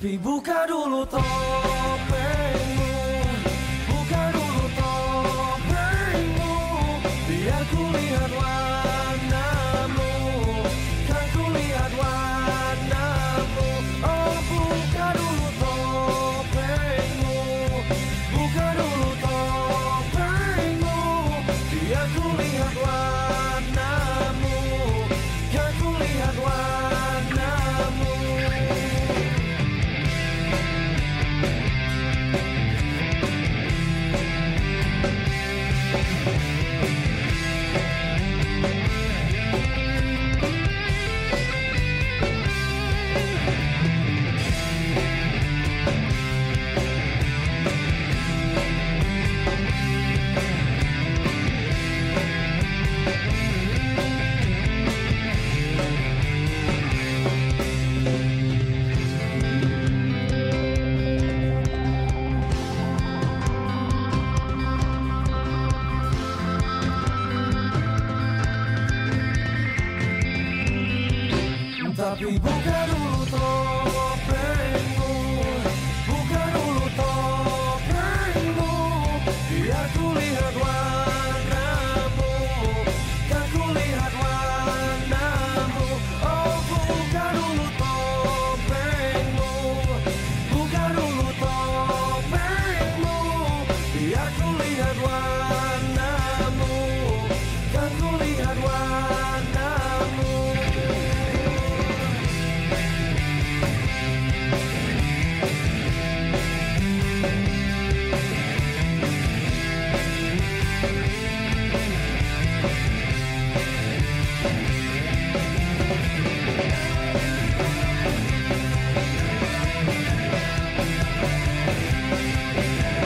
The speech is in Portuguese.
Tapi buka dulu topengmu Tapi buka dulu topengmu Buka dulu topengmu Biar ku Yeah.